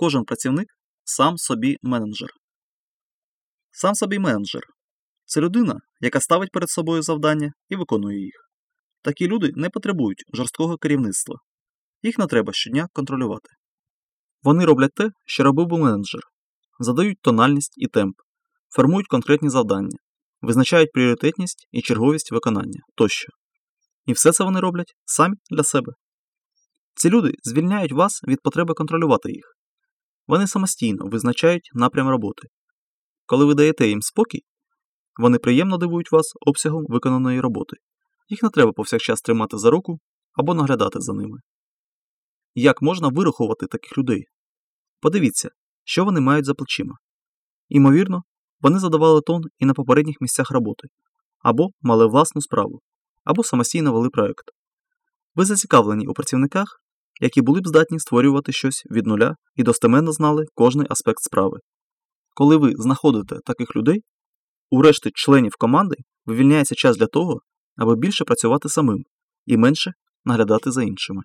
кожен працівник сам собі менеджер. Сам собі менеджер це людина, яка ставить перед собою завдання і виконує їх. Такі люди не потребують жорсткого керівництва. Їх не треба щодня контролювати. Вони роблять те, що робив би менеджер, задають тональність і темп, формують конкретні завдання, визначають пріоритетність і черговість виконання тощо. І все це вони роблять самі для себе. Ці люди звільняють вас від потреби контролювати їх. Вони самостійно визначають напрям роботи. Коли ви даєте їм спокій, вони приємно дивують вас обсягом виконаної роботи. Їх не треба повсякчас тримати за руку або наглядати за ними. Як можна вирахувати таких людей? Подивіться, що вони мають за плечима. Імовірно, вони задавали тон і на попередніх місцях роботи, або мали власну справу, або самостійно вели проект. Ви зацікавлені у працівниках, які були б здатні створювати щось від нуля і достеменно знали кожний аспект справи. Коли ви знаходите таких людей, у решти членів команди вивільняється час для того, аби більше працювати самим і менше наглядати за іншими.